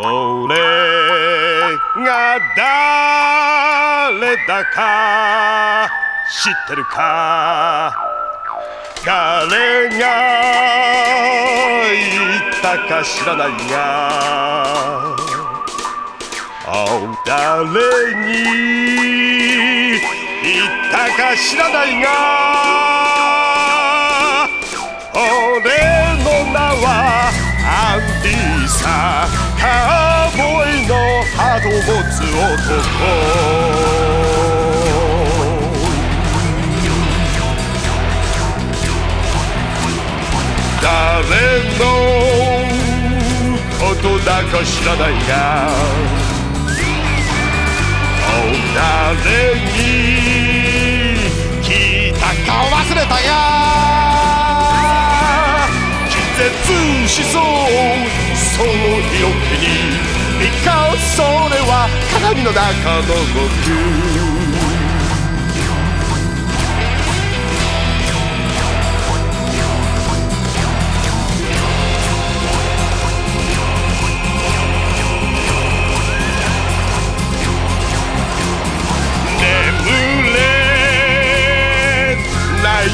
俺が誰だか知ってるか？誰が言ったか知らないが。誰に言ったか知らないが。俺アンディさカーボーイのハートを持つ男誰のことだか知らないが誰に聞いたか忘れたや。気絶しそうその色気にピカそれは鏡の中の僕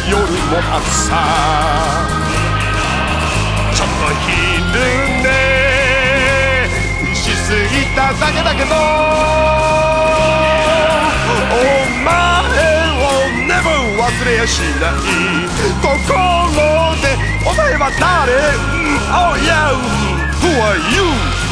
夜も朝ちただけだけどお前を never 忘れやしない。ところでお前は誰？Oh yeah Who are you